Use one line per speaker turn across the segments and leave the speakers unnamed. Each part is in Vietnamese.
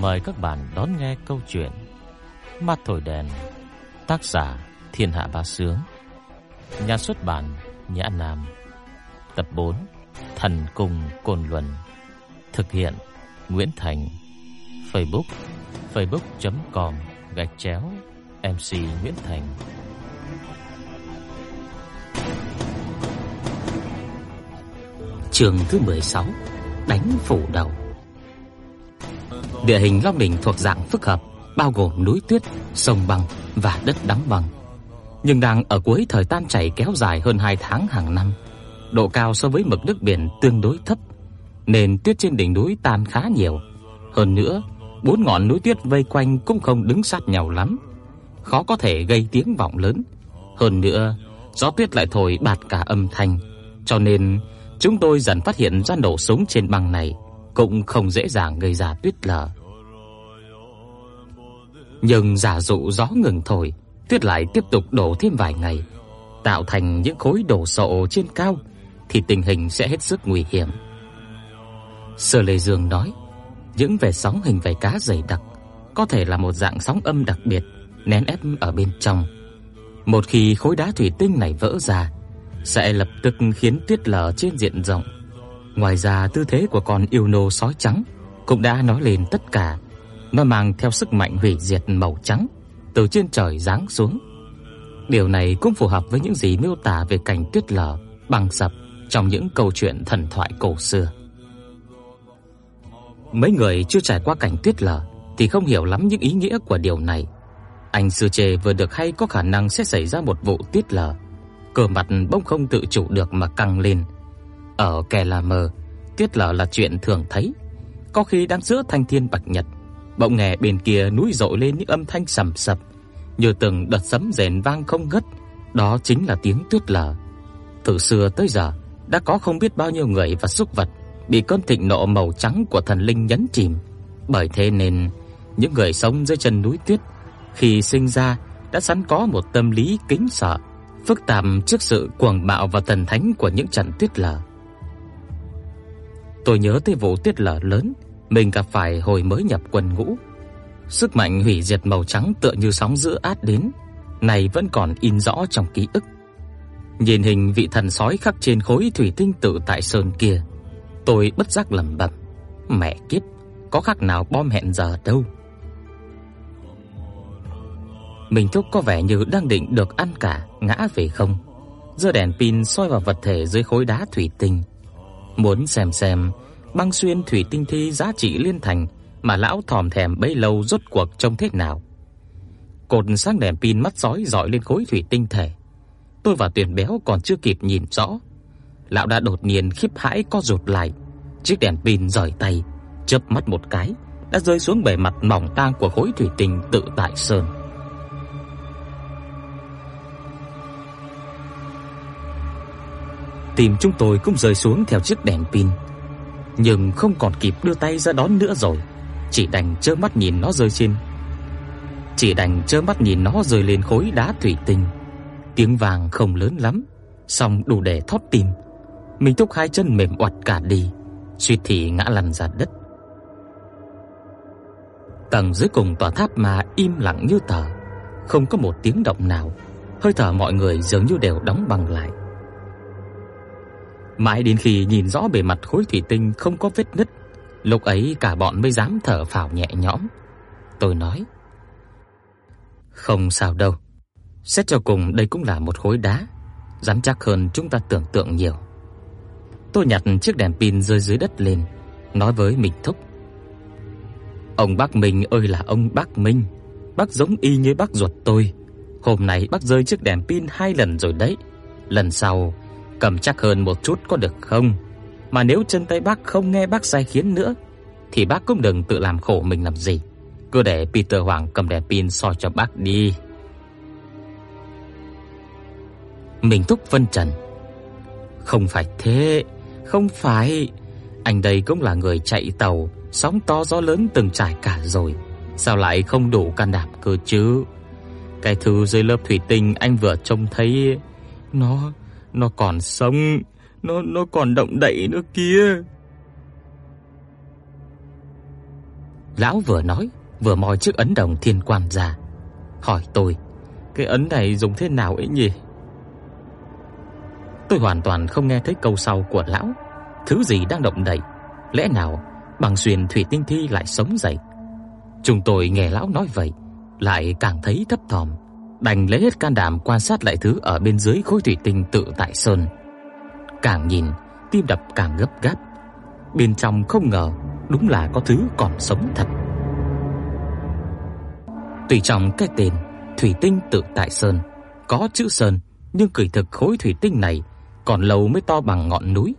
Mời các bạn đón nghe câu chuyện Mắt thổi đèn, Tác giả Thiên Hạ Bá Sướng, Nhà xuất bản Nhã Nam, Tập 4 Thần Cùng Cồn Luân, Thực hiện Nguyễn Thành, Facebook facebook.com gạch chéo MC Nguyễn Thành.
Trường thứ 16 Đánh phủ đầu. Địa hình Long Đỉnh thuộc dạng phức hợp Bao gồm núi tuyết, sông băng và đất đóng băng. Nhưng đang ở cuối thời tan chảy kéo dài hơn 2 tháng hàng năm Độ cao so với mực nước biển tương đối thấp Nên tuyết trên đỉnh núi tan khá nhiều. Hơn nữa bốn ngọn núi tuyết vây quanh cũng không đứng sát nhau lắm, khó có thể gây tiếng vọng lớn. Hơn nữa, gió tuyết lại thổi bạt cả âm thanh, cho nên chúng tôi dần phát hiện ra nổ súng trên băng này cũng không dễ dàng gây ra tuyết lở. Nhưng giả dụ gió ngừng thổi, tuyết lại tiếp tục đổ thêm vài ngày, tạo thành những khối đổ sộ trên cao thì tình hình sẽ hết sức nguy hiểm. Sở Lệ Dương nói: những vệt sóng hình vảy cá dày đặc, có thể là một dạng sóng âm đặc biệt nén ép ở bên trong. Một khi khối đá thủy tinh này vỡ ra, sẽ lập tức khiến tuyết lở trên diện rộng. Ngoài ra, tư thế của con yêu nô sói trắng cũng đã nói lên tất cả. Nó mang theo sức mạnh hủy diệt màu trắng từ trên trời giáng xuống. Điều này cũng phù hợp với những gì miêu tả về cảnh tuyết lở, băng sập trong những câu chuyện thần thoại cổ xưa. Mấy người chưa trải qua cảnh tuyết lở thì không hiểu lắm những ý nghĩa của điều này. Anh sư trề vừa được hay có khả năng sẽ xảy ra một vụ tuyết lở. Cơ mặt bỗng không tự chủ được mà căng lên. Ở kẻ là mờ, tuyết lở là chuyện thường thấy. Có khi đang giữa thanh thiên bạch nhật, bỗng nghe bên kia núi dội lên những âm thanh sầm sập, như từng đợt sấm rền vang không ngớt, đó chính là tiếng tuyết lở. Từ xưa tới giờ, đã có không biết bao nhiêu người và súc vật bị cơn thịnh nộ màu trắng của thần linh nhấn chìm. Bởi thế nên những người sống dưới chân núi tuyết khi sinh ra đã sẵn có một tâm lý kính sợ, phức tạp trước sự cuồng bạo và thần thánh của những trận tuyết lở. Tôi nhớ tới vụ tuyết lở lớn mình gặp phải hồi mới nhập quân ngũ. Sức mạnh hủy diệt màu trắng tựa như sóng dữ át đến, này vẫn còn in rõ trong ký ức. Nhìn hình vị thần sói khắc trên khối thủy tinh tự tại sơn kia, Tôi bất giác lẩm bẩm, mẹ kiếp, có khác nào bom hẹn giờ đâu. Mình thúc có vẻ như đang định được ăn cả, ngã về không. Giơ đèn pin soi vào vật thể dưới khối đá thủy tinh, muốn xem xem băng xuyên thủy tinh thi giá trị liên thành mà lão thòm thèm bấy lâu rốt cuộc trông thế nào. Cột sáng đèn pin mắt sói dọi lên khối thủy tinh thể. Tôi và Tuyền Béo còn chưa kịp nhìn rõ lão đã đột nhiên khiếp hãi co rụt lại. Chiếc đèn pin rời tay, chớp mắt một cái đã rơi xuống bề mặt mỏng tang của khối thủy tinh tự tại sơn. Tim chúng tôi cũng rơi xuống theo chiếc đèn pin, nhưng không còn kịp đưa tay ra đón nữa rồi, chỉ đành trơ mắt nhìn nó rơi trên. Chỉ đành trơ mắt nhìn nó rơi lên khối đá thủy tinh. Tiếng vàng không lớn lắm, song đủ để thót tim. Mình thúc hai chân mềm oặt cả đi, suýt thì ngã lăn ra đất. Tầng dưới cùng tòa tháp mà im lặng như tờ, không có một tiếng động nào, hơi thở mọi người dường như đều đóng băng lại. Mãi đến khi nhìn rõ bề mặt khối thủy tinh không có vết nứt, lúc ấy cả bọn mới dám thở phào nhẹ nhõm. Tôi nói: "Không sao đâu. Xét cho cùng đây cũng là một khối đá, rắn chắc hơn chúng ta tưởng tượng nhiều." Tôi nhặt chiếc đèn pin rơi dưới đất lên, nói với mình thúc. Ông bác Minh ơi là ông bác Minh, bác giống y như bác ruột tôi. Hôm nay bác rơi chiếc đèn pin hai lần rồi đấy. Lần sau cầm chắc hơn một chút có được không? Mà nếu chân tay bác không nghe bác sai khiến nữa thì bác cũng đừng tự làm khổ mình làm gì. Cứ để Peter Hoàng cầm đèn pin soi cho bác đi. Mình thúc vân trần. Không phải thế, không phải, anh đây cũng là người chạy tàu, sóng to gió lớn từng trải cả rồi, sao lại không đủ can đảm cơ chứ? Cái thứ dưới lớp thủy tinh anh vừa trông thấy nó nó còn sống, nó nó còn động đậy nữa kia. Lão vừa nói, vừa moi chiếc ấn đồng thiên quan ra, hỏi tôi: "Cái ấn này dùng thế nào ấy nhỉ?" Tôi hoàn toàn không nghe thấy câu sau của lão, thứ gì đang động đậy, lẽ nào bằng xuyên thủy tinh thi lại sống dậy. Chúng tôi nghe lão nói vậy, lại càng thấy thấp thỏm, đành lấy hết can đảm quan sát lại thứ ở bên dưới khối thủy tinh tự tại sơn. Càng nhìn, tim đập càng gấp gáp. Bên trong không ngờ đúng là có thứ còn sống thật. Tùy trong cái tên Thủy tinh tự tại sơn có chữ sơn, nhưng kỳ thực khối thủy tinh này còn lâu mới to bằng ngọn núi,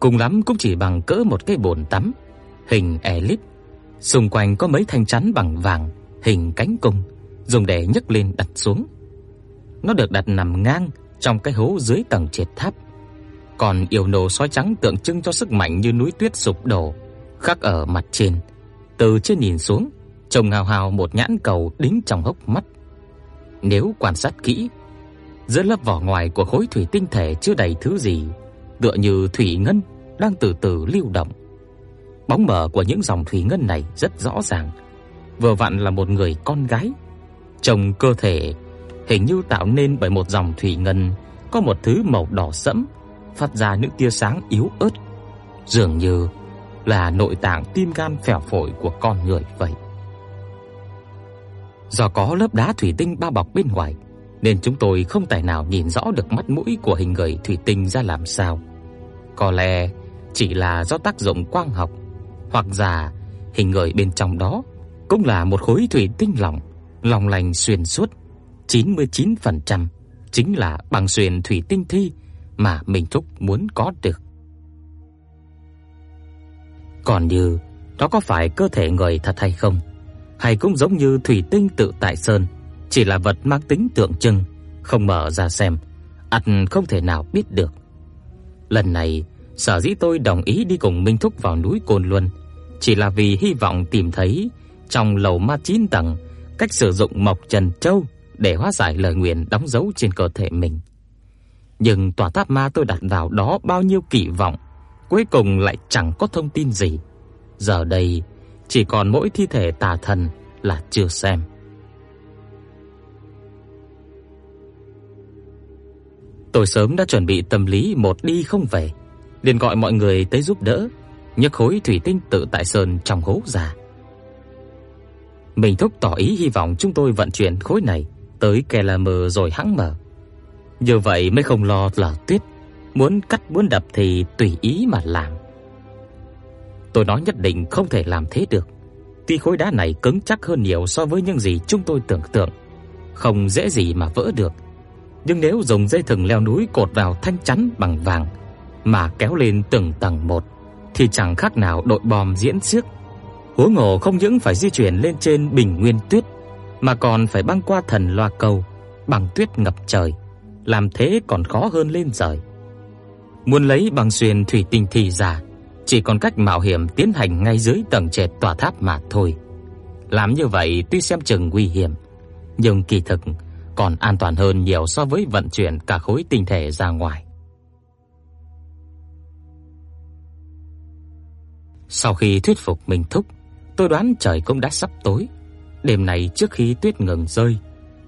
cùng lắm cũng chỉ bằng cỡ một cái bồn tắm, hình elip. Xung quanh có mấy thanh chắn bằng vàng, hình cánh cung, dùng để nhấc lên đặt xuống. Nó được đặt nằm ngang trong cái hố dưới tầng triệt tháp. Còn yêu nô sói trắng tượng trưng cho sức mạnh như núi tuyết sụp đổ, khắc ở mặt trên. Từ trên nhìn xuống, trông hào hào một nhãn cầu đính trong hốc mắt. Nếu quan sát kỹ, giữa lớp vỏ ngoài của khối thủy tinh thể chưa đầy thứ gì, tựa như thủy ngân đang từ từ lưu động. Bóng mờ của những dòng thủy ngân này rất rõ ràng, vừa vặn là một người con gái trong cơ thể hình như tạo nên bởi một dòng thủy ngân có một thứ màu đỏ sẫm, phát ra những tia sáng yếu ớt, dường như là nội tạng tim gan phèo phổi của con người vậy. Do có lớp đá thủy tinh bao bọc bên ngoài, nên chúng tôi không tài nào nhìn rõ được mắt mũi của hình người thủy tinh ra làm sao. Có lẽ chỉ là do tác dụng quang học, hoặc giả hình người bên trong đó cũng là một khối thủy tinh lỏng, lòng lành xuyên suốt, 99% chính là bằng xuyên thủy tinh thi mà Minh Thúc muốn có được. Còn như đó có phải cơ thể người thật hay không? Hay cũng giống như thủy tinh tự tại sơn, chỉ là vật mang tính tượng trưng, không mở ra xem, ắt không thể nào biết được. Lần này, sở dĩ tôi đồng ý đi cùng Minh Thúc vào núi Côn Luân, chỉ là vì hy vọng tìm thấy trong lầu ma chín tầng cách sử dụng Mộc Trần Châu để hóa giải lời nguyền đóng dấu trên cơ thể mình. Nhưng tòa tháp ma tôi đặt vào đó bao nhiêu kỳ vọng, cuối cùng lại chẳng có thông tin gì. Giờ đây chỉ còn mỗi thi thể tà thần là chưa xem. Tôi sớm đã chuẩn bị tâm lý một đi không về, liền gọi mọi người tới giúp đỡ, nhấc khối thủy tinh tự tại sơn trong hố già. Mình thúc tỏ ý hy vọng chúng tôi vận chuyển khối này tới Kelamer rồi hãng mở. Như vậy mới không lo lở tuyết, muốn cắt muốn đập thì tùy ý mà làm. Tôi nói nhất định không thể làm thế được. Tuy khối đá này cứng chắc hơn nhiều so với những gì chúng tôi tưởng tượng, không dễ gì mà vỡ được. Nhưng nếu dùng dây thừng leo núi cột vào thanh chắn bằng vàng mà kéo lên từng tầng một thì chẳng khác nào đội bom diễn xiếc. Huống hồ không những phải di chuyển lên trên bình nguyên tuyết mà còn phải băng qua thần loa cầu bằng tuyết ngập trời, làm thế còn khó hơn lên trời. Muốn lấy bằng xuyên thủy tinh thì giả, chỉ còn cách mạo hiểm tiến hành ngay dưới tầng trệt tòa tháp mà thôi. Làm như vậy tuy xem chừng nguy hiểm, nhưng kỳ thực còn an toàn hơn nhiều so với vận chuyển cả khối tinh thể ra ngoài. Sau khi thuyết phục mình thúc, tôi đoán trời cũng đã sắp tối. Đêm nay trước khi tuyết ngừng rơi,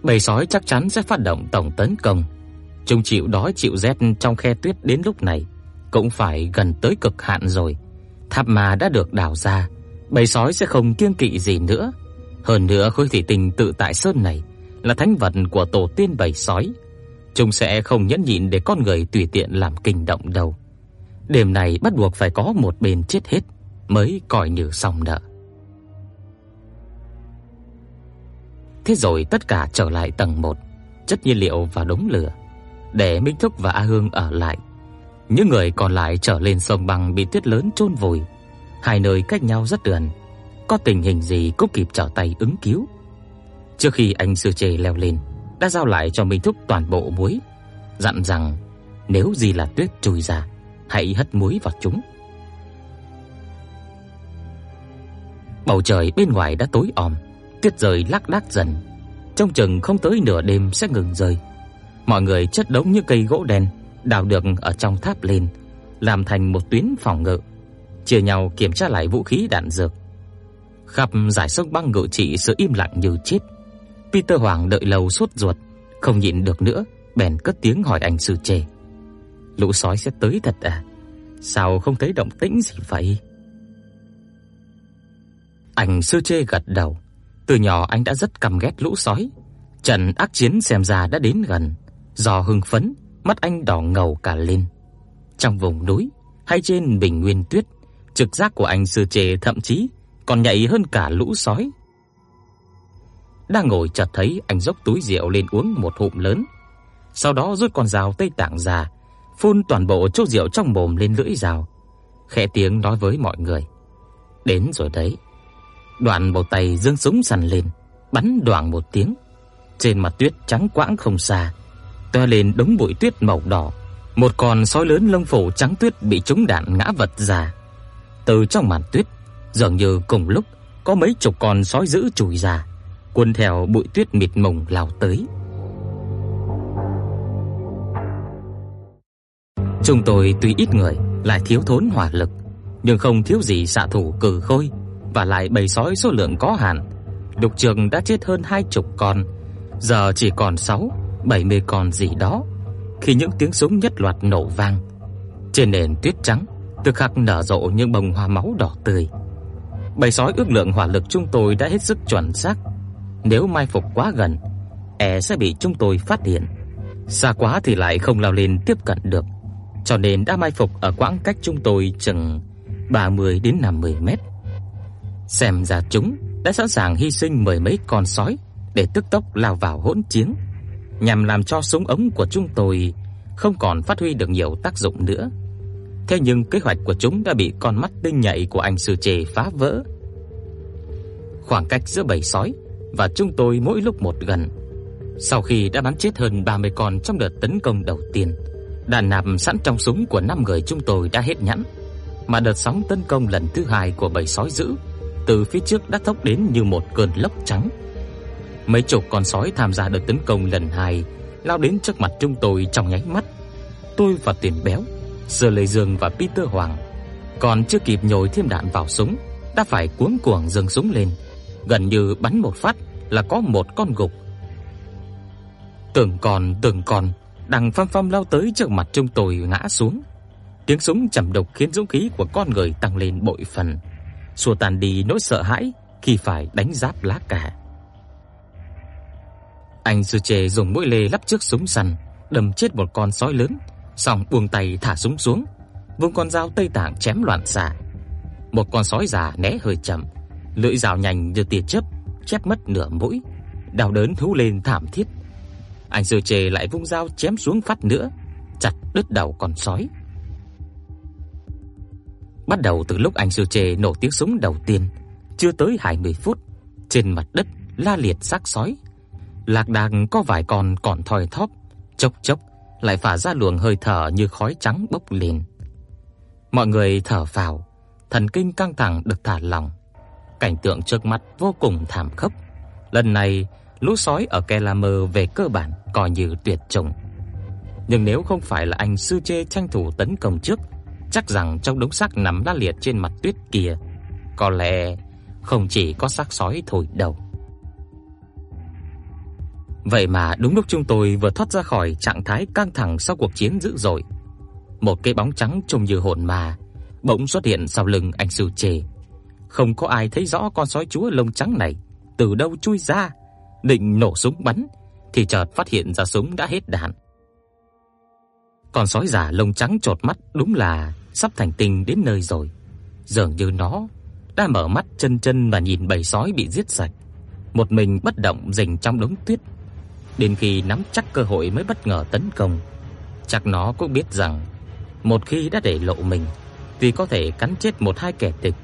bầy sói chắc chắn sẽ phát động tổng tấn công. Chúng chịu đói chịu rét trong khe tuyết đến lúc này cũng phải gần tới cực hạn rồi. Tháp ma đã được đào ra, bầy sói sẽ không kiêng kỵ gì nữa. Hơn nữa khối thủy tinh tự tại sơn này là thánh vật của tổ tiên bầy sói, chúng sẽ không nhẫn nhịn để con người tùy tiện làm kinh động đâu. Đêm này bắt buộc phải có một bên chết hết mới coi như xong nợ. Thế rồi tất cả trở lại tầng 1, chất nhiên liệu và đống lửa, để Minh Thúc và A Hương ở lại. Những người còn lại trở lên sông băng bị tuyết lớn chôn vùi, hai nơi cách nhau rất gần, có tình hình gì cũng kịp trở tay ứng cứu. Trước khi anh sư chê leo lên, đã giao lại cho Minh Thúc toàn bộ muối, dặn rằng nếu gì là tuyết trùi ra, hãy hất muối vào chúng. Bầu trời bên ngoài đã tối om, tuyết rơi lác đác dần, trong chừng không tới nửa đêm sẽ ngừng rơi. Mọi người chất đống những cây gỗ đen đào được ở trong tháp lên, làm thành một tuyến phòng ngự, chia nhau kiểm tra lại vũ khí đạn dược. Khắp giải sốc băng ngự trị sự im lặng như chết. Peter Hoàng đợi lâu sốt ruột, không nhịn được nữa, bèn cất tiếng hỏi anh sư chê. Lũ sói sẽ tới thật à? Sao không thấy động tĩnh gì vậy? Anh sư chê gật đầu. Từ nhỏ anh đã rất căm ghét lũ sói. Trận ác chiến xem ra đã đến gần. Do hưng phấn, mắt anh đỏ ngầu cả lên. Trong vùng núi hay trên bình nguyên tuyết, trực giác của anh sư trẻ thậm chí còn nhạy hơn cả lũ sói. Đang ngồi chợt thấy anh dốc túi rượu lên uống một hụm lớn, sau đó rút con dao Tây Tạng ra, phun toàn bộ chốc rượu trong mồm lên lưỡi dao, khẽ tiếng nói với mọi người: "Đến rồi đấy." Đoạn bầu tay giương súng săn lên, bắn đoảng một tiếng. Trên mặt tuyết trắng quãng không xa, toa lên đống bụi tuyết màu đỏ, một con sói lớn lông phủ trắng tuyết bị trúng đạn ngã vật ra. Từ trong màn tuyết, dường như cùng lúc có mấy chục con sói dữ chui ra, cuốn theo bụi tuyết mịt mùng lao tới. Chúng tôi tuy ít người, lại thiếu thốn hỏa lực, nhưng không thiếu gì xạ thủ cử khôi và lại bầy sói số lượng có hạn. Lục Trường đã chết hơn hai chục con, giờ chỉ còn 6, 70 con gì đó. Khi những tiếng súng nhất loạt nổ vang, trên nền tuyết trắng, tức khắc nở rộ những bông hoa máu đỏ tươi. Bầy sói ước lượng hỏa lực chúng tôi đã hết sức chuẩn xác. Nếu mai phục quá gần, e sẽ bị chúng tôi phát hiện. Xa quá thì lại không lao lên tiếp cận được. Cho nên đã mai phục ở quãng cách chúng tôi chừng 30 đến 50 mét. Xem ra chúng đã sẵn sàng hy sinh mười mấy con sói để tức tốc lao vào hỗn chiến, nhằm làm cho súng ống của chúng tôi không còn phát huy được nhiều tác dụng nữa. Thế nhưng kế hoạch của chúng đã bị con mắt tinh nhạy của anh sư trẻ phá vỡ. Khoảng cách giữa bầy sói và chúng tôi mỗi lúc một gần. Sau khi đã bắn chết hơn 30 con trong đợt tấn công đầu tiên, đạn nạp sẵn trong súng của năm người chúng tôi đã hết nhẵn, mà đợt sóng tấn công lần thứ hai của bầy sói dữ từ phía trước đã thốc đến như một cơn lốc trắng. Mấy chục con sói tham gia đợt tấn công lần hai lao đến trước mặt chúng tôi trong nháy mắt. Tôi và Tiền Béo, Sơ Lê Dương và Peter Hoàng còn chưa kịp nhồi thêm đạn vào súng, đã phải cuống cuồng giương súng lên, gần như bắn một phát là có một con gục. Từng con từng con đang phăm phăm lao tới trước mặt chúng tôi ngã xuống. Tiếng súng trầm độc khiến dũng khí của con người tăng lên bội phần xua tan đi nỗi sợ hãi khi phải đánh giáp lá cà. Anh Dư Trệ dùng mũi lê lắp trước súng săn, đâm chết một con sói lớn, xong buông tay thả súng xuống, vung con dao Tây Tạng chém loạn xạ. Một con sói già né hơi chậm, lưỡi dao nhanh như tia chớp, chép mất nửa mũi, đau đớn thú lên thảm thiết. Anh Dư Trệ lại vung dao chém xuống phát nữa, chặt đứt đầu con sói. Bắt đầu từ lúc anh sư chê nổ tiếng súng đầu tiên, chưa tới 20 phút, trên mặt đất la liệt xác sói. Lạc đạc có vài con còn thoi thóp, chốc chốc lại phả ra luồng hơi thở như khói trắng bốc lên. Mọi người thở phào, thần kinh căng thẳng được thả lỏng. Cảnh tượng trước mắt vô cùng thảm khốc. Lần này, lũ sói ở Kelamer về cơ bản coi như tuyệt chủng. Nhưng nếu không phải là anh sư chê tranh thủ tấn công trước, chắc rằng trong đống xác nằm la liệt trên mặt tuyết kia, có lẽ không chỉ có xác sói thôi đâu. Vậy mà đúng lúc chúng tôi vừa thoát ra khỏi trạng thái căng thẳng sau cuộc chiến dữ dội, một cái bóng trắng trông như hồn ma bỗng xuất hiện sau lưng anh Sư Trề. Không có ai thấy rõ con sói chúa lông trắng này từ đâu chui ra, định nổ súng bắn thì chợt phát hiện ra súng đã hết đạn. Con sói già lông trắng trột mắt đúng là sắp thành tinh đến nơi rồi. Dường như nó đã mở mắt chân chân và nhìn bầy sói bị giết sạch, một mình bất động rình trong đống tuyết. Đến khi nắm chắc cơ hội mới bất ngờ tấn công. Chắc nó cũng biết rằng một khi đã để lộ mình, thì có thể cắn chết một hai kẻ địch,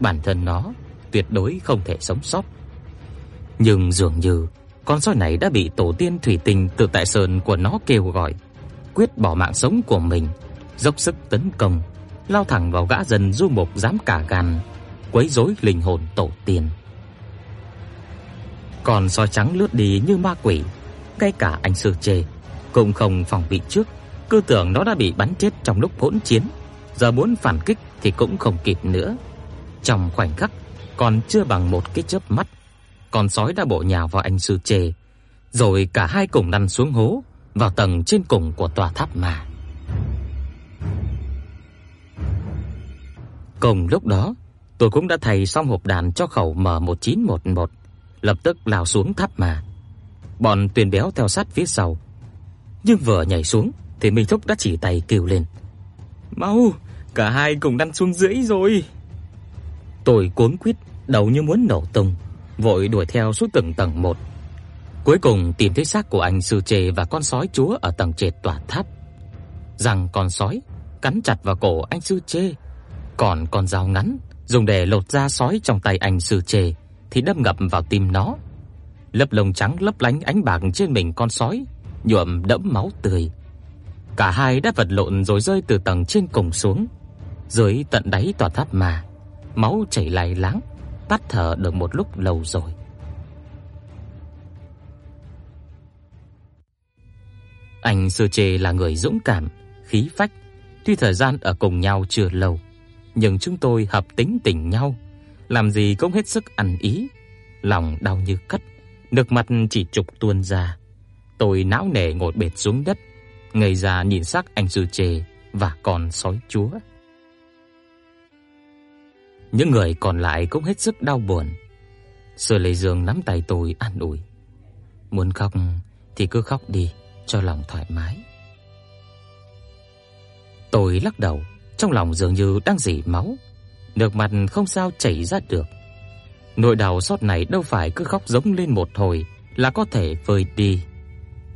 bản thân nó tuyệt đối không thể sống sót. Nhưng dường như con sói này đã bị tổ tiên thủy tinh từ tại sơn của nó kêu gọi, quyết bỏ mạng sống của mình, dốc sức tấn công lao thẳng vào gã dần du mục dám cả gan quấy rối linh hồn tổ tiên. Còn sói trắng lướt đi như ma quỷ, ngay cả anh sư chê cũng không phòng bị trước, cứ tưởng nó đã bị bắn chết trong lúc hỗn chiến, giờ muốn phản kích thì cũng không kịp nữa. Trong khoảnh khắc, còn chưa bằng một cái chớp mắt, con sói đã bổ nhào vào anh sư chê, rồi cả hai cùng lăn xuống hố vào tầng trên cùng của tòa tháp mà. Cùng lúc đó, tôi cũng đã thay xong hộp đạn cho khẩu M1911, lập tức lao xuống tháp mà. Bọn Tuyền Béo theo sát phía sau. Nhưng vừa nhảy xuống thì Minh Thúc đã chỉ tay kêu lên: "Mau, cả hai cùng lăn xuống dưới rồi." Tôi cuống quýt, đầu như muốn nổ tung, vội đuổi theo xuống từng tầng một. Cuối cùng tìm thấy xác của anh sư trề và con sói chúa ở tầng trệt tòa tháp. Rằng con sói cắn chặt vào cổ anh sư trề, còn con dao ngắn dùng để lột da sói trong tay anh sư trề thì đâm ngập vào tim nó. Lớp lông trắng lấp lánh ánh bạc trên mình con sói nhuộm đẫm máu tươi. Cả hai đã vật lộn rồi rơi từ tầng trên cùng xuống, dưới tận đáy tòa tháp mà, máu chảy lai láng, tắt thở được một lúc lâu rồi. Anh Sư Trề là người dũng cảm, khí phách, tuy thời gian ở cùng nhau chưa lâu, nhưng chúng tôi hợp tính tình nhau, làm gì cũng hết sức ăn ý, lòng đau như cắt, nước mắt chỉ trục tuôn ra. Tôi não nề ngồi bệt xuống đất, ngây ra nhìn xác anh Sư Trề và con sói chúa. Những người còn lại cũng hết sức đau buồn. Sở Lệ Dương nắm tay tôi an ủi. Muốn khóc thì cứ khóc đi, cho lòng thoải mái. Tôi lắc đầu, trong lòng dường như đang rỉ máu, nước mắt không sao chảy ra được. Nỗi đau xót này đâu phải cứ khóc giống lên một hồi là có thể vơi đi.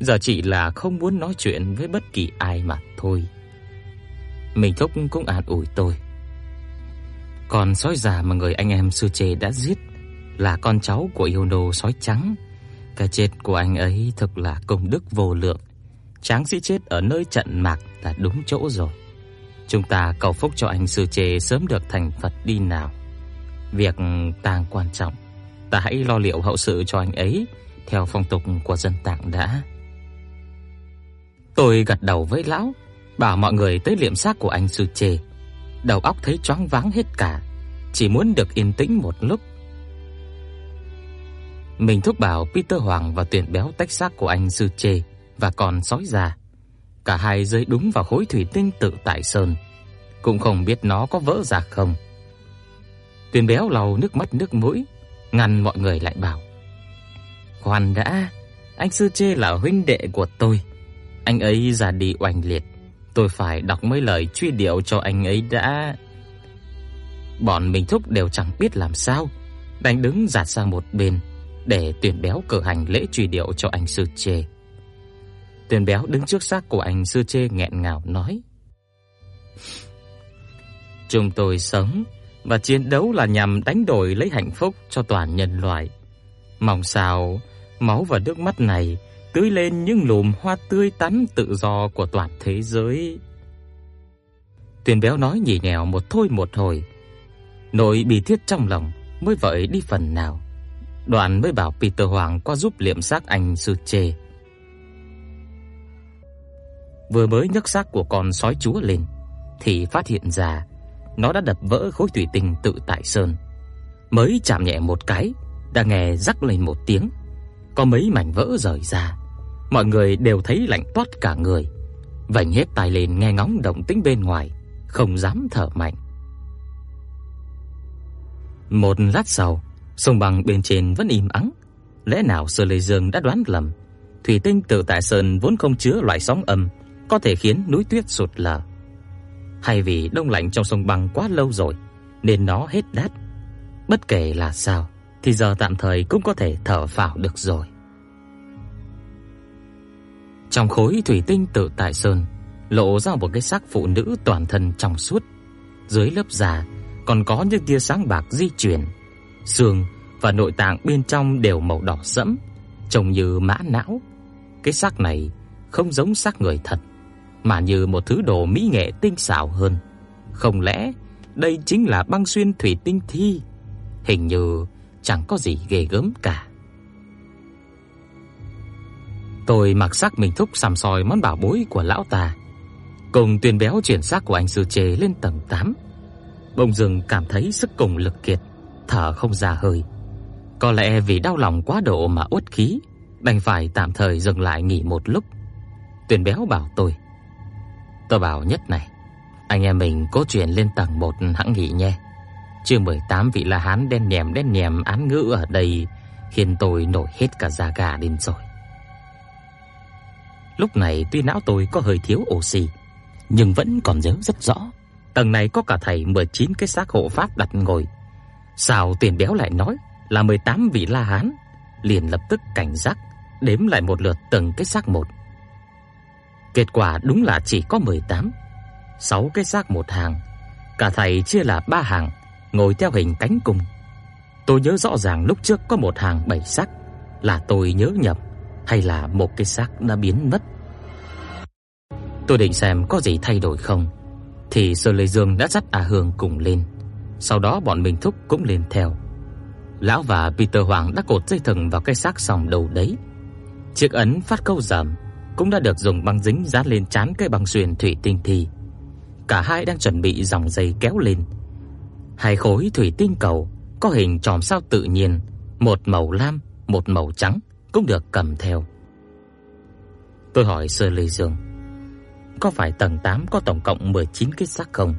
Giờ chỉ là không muốn nói chuyện với bất kỳ ai mà thôi. Mình thúc cũng an ủi tôi. Còn sói già mà người anh em sư chế đã giết là con cháu của yêu nô sói trắng. Cái chết của anh ấy thực là công đức vô lượng. Tráng sĩ chết ở nơi trận mạc là đúng chỗ rồi. Chúng ta cầu phúc cho anh sư chế sớm được thành Phật đi nào. Việc tang quan trọng, ta hãy lo liệu hậu sự cho anh ấy theo phong tục của dân tạng đã. Tôi gật đầu với lão, bảo mọi người tới liệm xác của anh sư chế đầu óc thấy choáng váng hết cả, chỉ muốn được yên tĩnh một lúc. Mình thúc bảo Peter Hoàng và Tuyển Béo tách xác của anh sư chê và còn sói già. Cả hai rơi đúng vào khối thủy tinh tự tại sơn, cũng không biết nó có vỡ ra không. Tuyển Béo lau nước mắt nước mũi, ngăn mọi người lại bảo: "Khoan đã, anh sư chê là huynh đệ của tôi, anh ấy già đi oanh liệt, Tôi phải đọc mấy lời truy điệu cho anh ấy đã. Bọn mình thúc đều chẳng biết làm sao, đành đứng giạt sang một bên để tuyển béo cử hành lễ truy điệu cho anh sư chê. Tiền béo đứng trước xác của anh sư chê nghẹn ngào nói: "Chúng tôi sống và chiến đấu là nhằm đánh đổi lấy hạnh phúc cho toàn nhân loại. Mong sao máu và nước mắt này tưới lên những lùm hoa tươi tắn tự do của toàn thế giới. Tuyền béo nói nhỉ nhẹo một thôi một hồi, nỗi bi thiết trong lòng mới vậy đi phần nào. Đoàn mới bảo Peter Hoàng qua giúp liệm xác anh sư chê. Vừa mới nhấc xác của con sói chúa lên thì phát hiện ra nó đã đập vỡ khối thủy tinh tự tại sơn. Mới chạm nhẹ một cái, đã nghe rắc lên một tiếng, có mấy mảnh vỡ rời ra. Mọi người đều thấy lạnh toát cả người, vành hết tai lên nghe ngóng động tĩnh bên ngoài, không dám thở mạnh. Một lát sau, sông băng bên trên vẫn im ắng, lẽ nào Sơ Lê Dương đã đoán lầm, thủy tinh tự tại sơn vốn không chứa loại sóng âm có thể khiến núi tuyết sụt lở. Hay vì đông lạnh trong sông băng quá lâu rồi nên nó hết đát. Bất kể là sao thì giờ tạm thời cũng có thể thở phào được rồi. Trong khối thủy tinh tự tại sơn, lộ ra một cái xác phụ nữ toàn thân trong suốt. Dưới lớp da còn có những tia sáng bạc di chuyển. Xương và nội tạng bên trong đều màu đỏ sẫm, trông như mã não. Cái xác này không giống xác người thật, mà như một thứ đồ mỹ nghệ tinh xảo hơn. Không lẽ đây chính là băng xuyên thủy tinh thi? Hình như chẳng có gì ghê gớm cả. Tôi mặc sắc mình thúc sằm soi món bảo bối của lão ta. Cùng tuyên béo chuyển xác của anh sư chế lên tầng 8. Bông rừng cảm thấy sức cùng lực kiệt thở không ra hơi. Có lẽ vì đau lòng quá độ mà uất khí, đành phải tạm thời dừng lại nghỉ một lúc. Tuyền béo bảo tôi: "Tôi bảo nhất này, anh em mình cố chuyển lên tầng 1 hãng nghỉ nhé." Chương 18 vị La Hán đen nhèm đen nhèm án ngữ ở đây khiến tôi nổi hết cả da gà lên rồi. Lúc này tuy não tôi có hơi thiếu oxy, nhưng vẫn còn nhớ rất rõ. Tầng này có cả thầy 19 cái xác hộ pháp đặt ngồi. Sao tiền béo lại nói là 18 vị La Hán, liền lập tức cảnh giác, đếm lại một lượt từng cái xác một. Kết quả đúng là chỉ có 18. 6 cái xác một hàng, cả thầy chia là 3 hàng, ngồi theo hình cánh cung. Tôi nhớ rõ ràng lúc trước có một hàng 7 xác, là tôi nhớ nhầm hay là một cái xác đã biến mất. Tôi định xem có gì thay đổi không, thì Sơ Lê Dương đã dắt A Hương cùng lên. Sau đó bọn mình thúc cũng lên theo. Lão và Peter Hoàng đã cột dây thừng vào cái xác xong đầu đấy. Chiếc ấn phát câu giảm cũng đã được dùng băng dính dán lên trán cây băng xuyên thủy tinh thì Cả hai đang chuẩn bị dòng dây kéo lên. Hai khối thủy tinh cầu có hình chòm sao tự nhiên, một màu lam, một màu trắng cũng được cầm theo. Tôi hỏi Sơ Lê Dương, có phải tầng 8 có tổng cộng 19 cái xác không?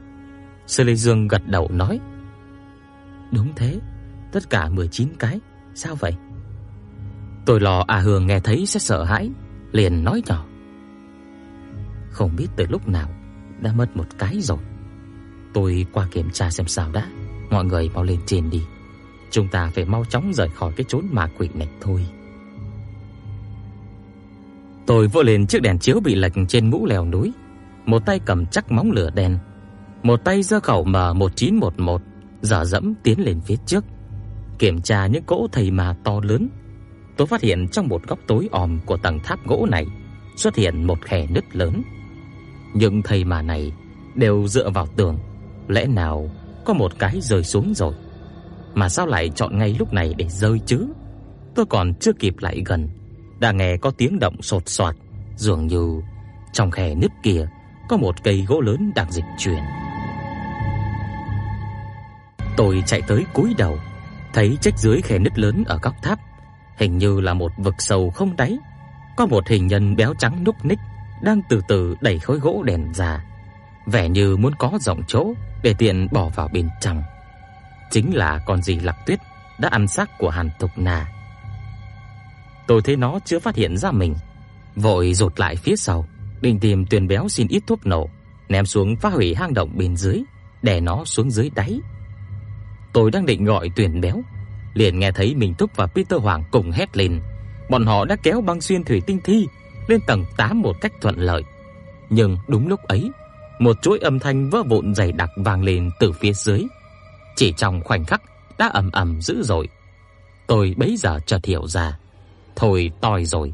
Sơ Lê Dương gật đầu nói, đúng thế, tất cả 19 cái, sao vậy? Tôi lo à Hương nghe thấy sẽ sợ hãi, liền nói nhỏ. Không biết từ lúc nào đã mất một cái rồi. Tôi qua kiểm tra xem sao đã. Mọi người mau lên trên đi. Chúng ta phải mau chóng rời khỏi cái chốn ma quỷ này thôi. Tôi vỗ lên chiếc đèn chiếu bị lệch trên mũ leo núi, một tay cầm chắc móng lửa đèn, một tay giơ khẩu M1911, dở dẫm tiến lên phía trước, kiểm tra những cỗ thầy ma to lớn. Tôi phát hiện trong một góc tối om của tầng tháp gỗ này xuất hiện một khe nứt lớn. Những thầy ma này đều dựa vào tường, lẽ nào có một cái rơi xuống rồi? Mà sao lại chọn ngay lúc này để rơi chứ? Tôi còn chưa kịp lại gần đã nghe có tiếng động sột soạt, dường như trong khe nứt kia có một cây gỗ lớn đang dịch chuyển. Tôi chạy tới cúi đầu, thấy trách dưới khe nứt lớn ở góc tháp, hình như là một vực sâu không đáy, có một hình nhân béo trắng núc ních đang từ từ đẩy khối gỗ đèn ra, vẻ như muốn có rộng chỗ để tiện bỏ vào bên trong. Chính là con gì Lạc Tuyết đã ăn xác của Hàn Tục Na. Tôi thấy nó chưa phát hiện ra mình, vội rụt lại phía sau, định tìm Tuyền Béo xin ít thuốc nổ, ném xuống phá hủy hang động bên dưới, đè nó xuống dưới đáy. Tôi đang định gọi Tuyền Béo, liền nghe thấy Minh Túc và Peter Hoàng cùng hét lên. Bọn họ đã kéo băng xuyên thủy tinh thi lên tầng 8 một cách thuận lợi. Nhưng đúng lúc ấy, một chuỗi âm thanh vỡ vụn dày đặc vang lên từ phía dưới. Chỉ trong khoảnh khắc đã ầm ầm dữ dội. Tôi bấy giờ chợt hiểu ra, Thôi toi rồi.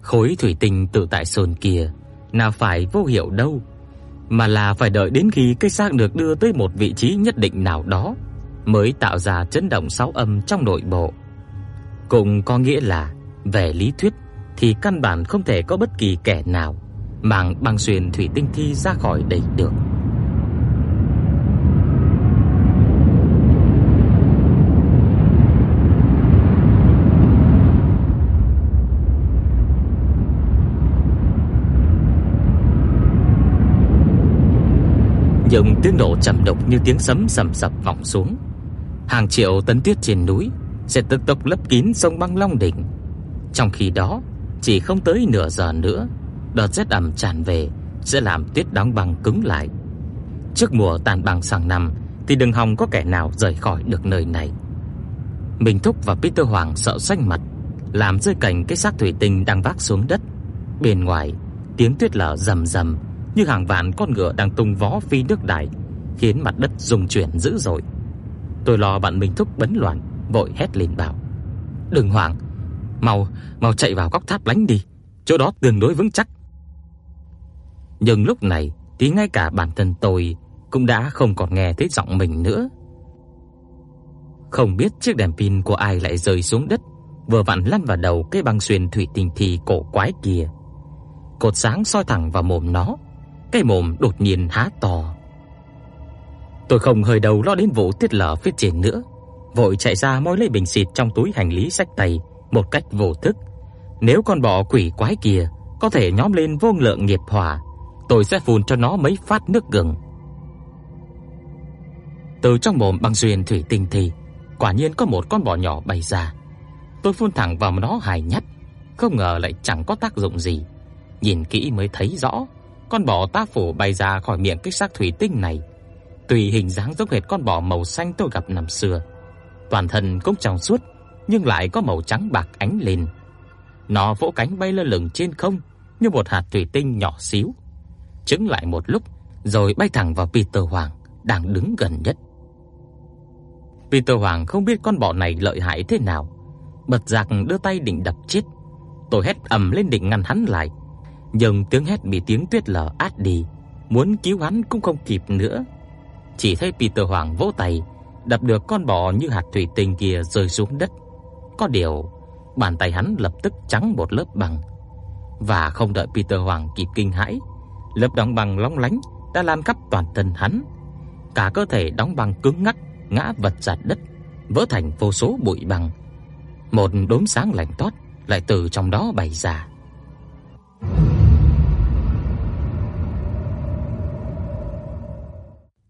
Khối thủy tinh tự tại sơn kia nào phải vô hiệu đâu, mà là phải đợi đến khi cái xác được đưa tới một vị trí nhất định nào đó mới tạo ra chấn động sáu âm trong nội bộ. Cũng có nghĩa là, về lý thuyết thì căn bản không thể có bất kỳ kẻ nào mang băng xuyên thủy tinh thi ra khỏi đây được. Những tiếng nổ trầm đục như tiếng sấm sầm sập vọng xuống. Hàng triệu tấn tuyết trên núi sẽ tức tốc lấp kín sông băng Long đỉnh. Trong khi đó, chỉ không tới nửa giờ nữa, đợt rét ẩm tràn về sẽ làm tuyết đóng băng cứng lại. Trước mùa tàn băng sang năm thì đừng hòng có kẻ nào rời khỏi được nơi này. Minh Thúc và Peter Hoàng sợ xanh mặt, làm rơi cảnh cái xác thủy tinh đang vác xuống đất. Bên ngoài, tiếng tuyết lở rầm rầm như hàng vạn con ngựa đang tung vó phi nước đại, khiến mặt đất rung chuyển dữ dội. Tôi lo bạn mình thúc bấn loạn, vội hét lên bảo: "Đừng hoảng, mau mau chạy vào góc tháp lánh đi, chỗ đó tương đối vững chắc." Nhưng lúc này thì ngay cả bản thân tôi cũng đã không còn nghe thấy giọng mình nữa. Không biết chiếc đèn pin của ai lại rơi xuống đất, vừa vặn lăn vào đầu cái băng xuyên thủy tinh thì cổ quái kia. Cột sáng soi thẳng vào mồm nó, cái mồm đột nhiên há to. Tôi không hơi đầu lo đến vụ tiết lở phía trên nữa, vội chạy ra moi lấy bình xịt trong túi hành lý sách tay một cách vô thức. Nếu con bọ quỷ quái kia có thể nhóm lên vô lượng nghiệp hỏa, tôi sẽ phun cho nó mấy phát nước gừng. Từ trong mồm băng duyên thủy tinh thì quả nhiên có một con bọ nhỏ bay ra. Tôi phun thẳng vào nó hài nhát, không ngờ lại chẳng có tác dụng gì. Nhìn kỹ mới thấy rõ, con bọ ta phủ bay ra khỏi miệng cái xác thủy tinh này. Tuy hình dáng giống hệt con bò màu xanh tôi gặp năm xưa, toàn thân cũng trong suốt nhưng lại có màu trắng bạc ánh lên. Nó vỗ cánh bay lơ lửng trên không như một hạt thủy tinh nhỏ xíu. Chứng lại một lúc rồi bay thẳng vào Peter Hoàng đang đứng gần nhất. Peter Hoàng không biết con bọ này lợi hại thế nào, bật giặc đưa tay định đập chết. Tôi hét ầm lên định ngăn hắn lại, nhưng tiếng hét bị tiếng tuyết lở át đi, muốn cứu hắn cũng không kịp nữa. Chỉ thấy Peter Hoàng vỗ tay, đập được con bò như hạt thủy tinh kia rơi xuống đất. Có điều, bàn tay hắn lập tức trắng một lớp băng. Và không đợi Peter Hoàng kịp kinh hãi, lớp đóng băng lóng lánh đã lan khắp toàn thân hắn. Cả cơ thể đóng băng cứng ngắc, ngã vật ra đất, vỡ thành vô số bụi băng. Một đốm sáng lạnh toát lại từ trong đó bay ra.